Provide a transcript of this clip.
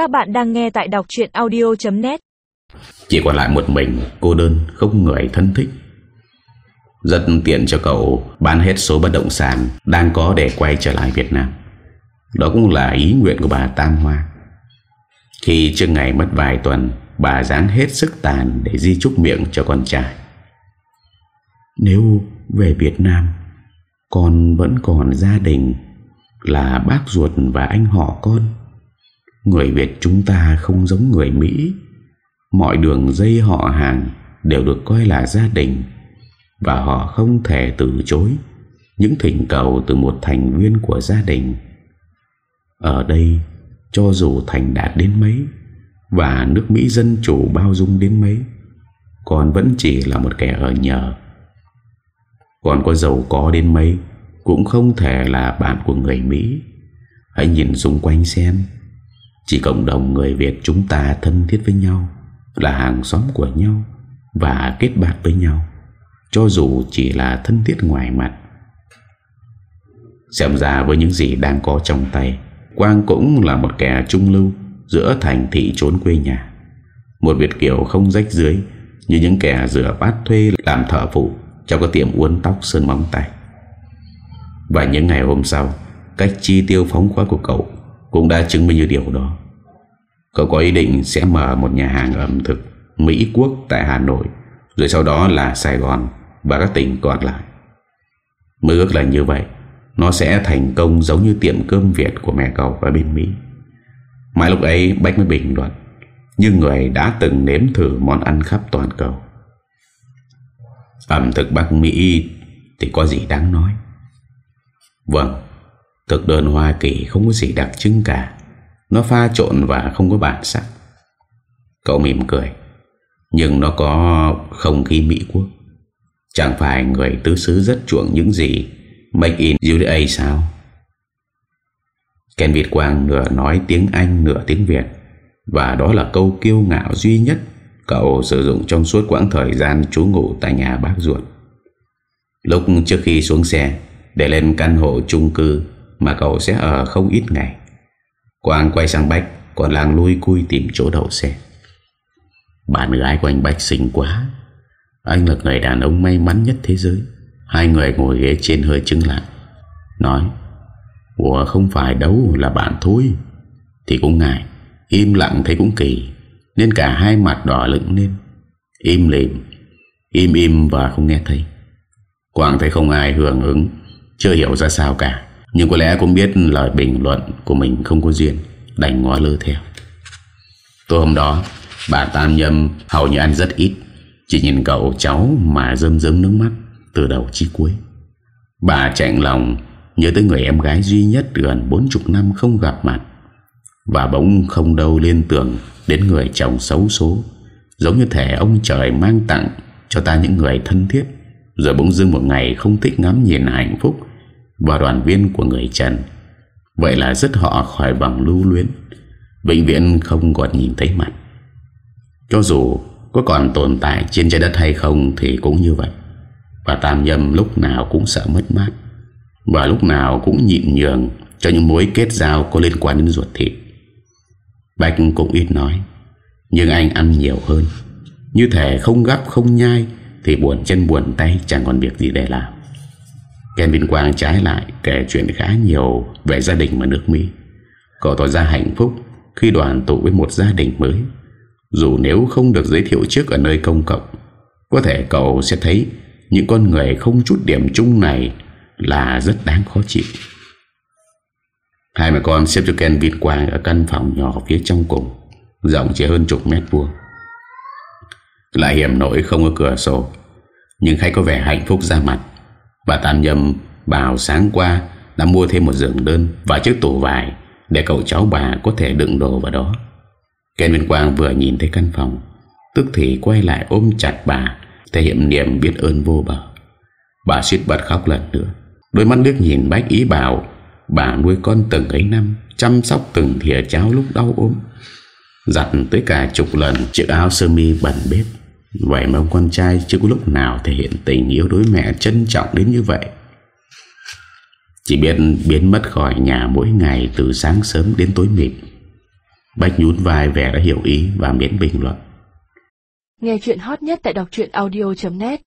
Các bạn đang nghe tại đọc chuyện audio.net Chỉ còn lại một mình, Cô đơn, không người thân thích. Rất tiện cho cậu Bán hết số bất động sản Đang có để quay trở lại Việt Nam. Đó cũng là ý nguyện của bà Tam Hoa. Khi trước ngày mất vài tuần, Bà dáng hết sức tàn Để di chúc miệng cho con trai. Nếu về Việt Nam, Con vẫn còn gia đình Là bác ruột và anh họ con Người Việt chúng ta không giống người Mỹ. Mọi đường dây họ hàng Đều được coi là gia đình, Và họ không thể từ chối Những thỉnh cầu từ một thành viên của gia đình. Ở đây, Cho dù thành đạt đến mấy Và nước Mỹ dân chủ bao dung đến mấy, Còn vẫn chỉ là một kẻ ở nhờ. Còn có giàu có đến mấy Cũng không thể là bạn của người Mỹ. Hãy nhìn xung quanh xem chỉ cộng đồng người Việt chúng ta thân thiết với nhau, Là hàng xóm của nhau Và kết bạn với nhau, Cho dù chỉ là thân thiết ngoài mặt. Xem ra với những gì đang có trong tay, Quang cũng là một kẻ trung lưu Giữa thành thị trốn quê nhà. Một Việt Kiều không rách dưới, Như những kẻ rửa bát thuê làm thợ phụ Trong cái tiệm uốn tóc sơn móng tay. Và những ngày hôm sau, Cách chi tiêu phóng khoáng của cậu cũng đã chứng minh như điều đó. Cậu có ý định sẽ mở một nhà hàng ẩm thực Mỹ Quốc tại Hà Nội, Rồi sau đó là Sài Gòn Và các tỉnh còn lại. Mơ ước là như vậy, Nó sẽ thành công giống như tiệm cơm Việt Của mẹ cậu ở bên Mỹ. Mãi lúc ấy, Bách mới bình luận nhưng người đã từng nếm thử món ăn khắp toàn cầu. Ẩm thực Bắc Mỹ Thì có gì đáng nói? Vâng Thực đơn Hoa Kỳ không có gì đặc trưng cả. Nó pha trộn và không có bản sắc. Cậu mỉm cười. Nhưng nó có không khí Mỹ Quốc. Chẳng phải người tứ xứ rất chuộng những gì Make in USA sao? Ken Việt Quang nửa nói tiếng Anh, nửa tiếng Việt. Và đó là câu kiêu ngạo duy nhất Cậu sử dụng trong suốt quãng thời gian trú ngụ tại nhà bác ruột. Lúc trước khi xuống xe, Để lên căn hộ chung cư mà cậu sẽ ở không ít ngày. Quang quay sang Bách, Còn làng lui cui tìm chỗ đậu xe. Bạn gái của anh Bách xinh quá. Anh là người đàn ông may mắn nhất thế giới. Hai người ngồi ghế trên hơi chứng lại Nói, Ủa, không phải đâu, là bạn thôi. Thì cũng ngại. Im lặng thấy cũng kỳ. Nên cả hai mặt đỏ lựng lên. Im lìm, Im im và không nghe thấy. Quang thấy không ai hưởng ứng, Chưa hiểu ra sao cả nhưng có lẽ cũng biết lời bình luận của mình không có duyên, Đành ngó lơ theo. Tối hôm đó, Bà Tam Nhâm hầu như ăn rất ít, Chỉ nhìn cậu cháu mà rơm rơm nước mắt Từ đầu chí cuối. Bà chạy lòng Nhớ tới người em gái duy nhất Gần 40 năm không gặp mặt, Và bỗng không đâu liên tưởng Đến người chồng xấu số, Giống như thể ông trời mang tặng Cho ta những người thân thiết, Rồi bỗng dưng một ngày không thích ngắm nhìn hạnh phúc và đoàn viên của người Trần. Vậy là rất họ khỏi bằng lưu luyến, bệnh viện không còn nhìn thấy mặt. Cho dù có còn tồn tại trên trái đất hay không thì cũng như vậy. Và Tam Nhâm lúc nào cũng sợ mất mát và lúc nào cũng nhịn nhường cho những mối kết giao có liên quan đến ruột thịt. Bạch cũng ít nói, nhưng anh ăn nhiều hơn. Như thể không gấp không nhai thì buồn chân buồn tay chẳng còn việc gì để làm. Ken Vinh Quang trái lại kể chuyện khá nhiều về gia đình mà nước Mỹ. Cậu tỏ ra hạnh phúc khi đoàn tụ với một gia đình mới. Dù nếu không được giới thiệu trước ở nơi công cộng, có thể cậu sẽ thấy những con người không chút điểm chung này là rất đáng khó chịu. Hai mẹ con xếp cho Ken Vinh Quang ở căn phòng nhỏ phía trong cùng, rộng chỉ hơn chục mét vuông. Lại hiểm nổi không có cửa sổ, nhưng khách có vẻ hạnh phúc ra mặt. Bà Tam Nhâm bảo sáng qua đã mua thêm một giường đơn và chiếc tủ vải để cậu cháu bà có thể đựng đồ vào đó. Ken Viên Quang vừa nhìn thấy căn phòng, tức thì quay lại ôm chặt bà, thể hiện niềm biết ơn vô bờ. Bà suýt bật khóc lần nữa. Đôi mắt nước nhìn bách ý bảo bà nuôi con từng ấy năm, chăm sóc từng thìa cháo lúc đau ốm. Giặt tới cả chục lần chiếc áo sơ mi bẩn bếp Vậy mà ông con trai chưa có lúc nào thể hiện tình yêu đối mẹ trân trọng đến như vậy. Chỉ biết biến mất khỏi nhà mỗi ngày từ sáng sớm đến tối mịt. Bách nhún vai vẻ đã hiểu ý và miễn bình luận. Nghe chuyện hot nhất tại đọc audio.net